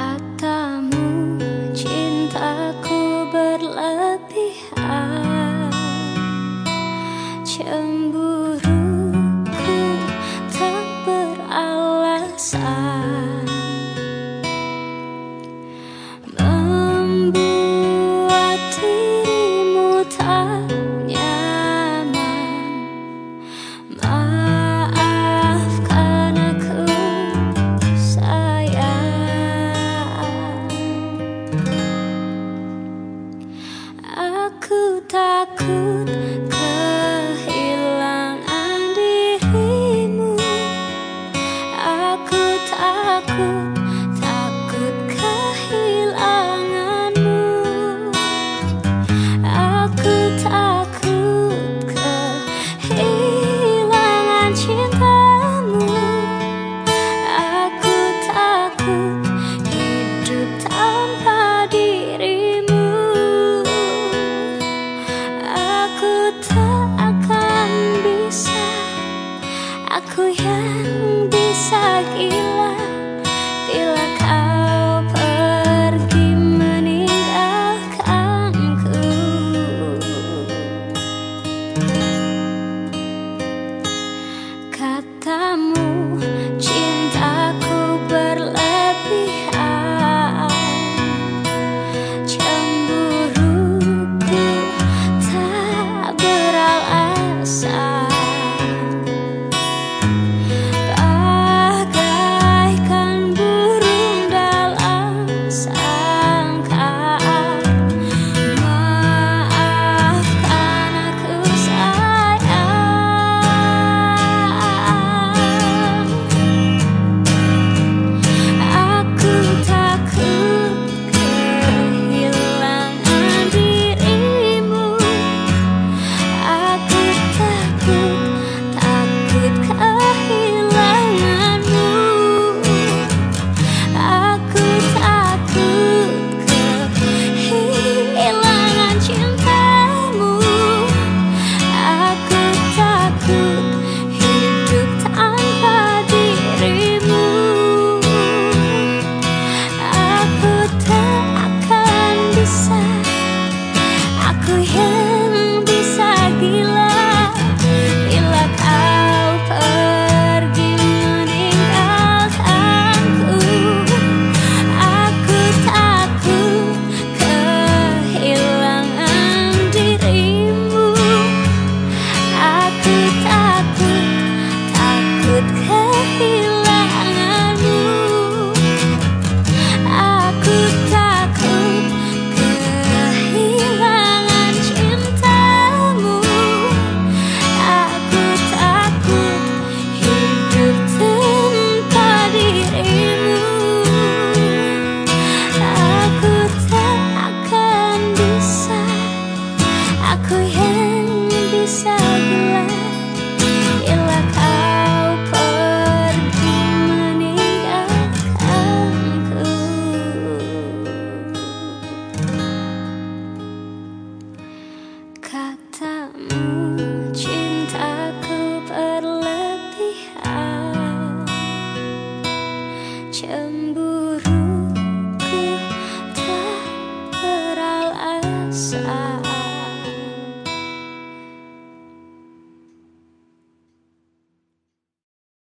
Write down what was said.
katamu cintaku berlebihan cemburu Aku takut yes, I.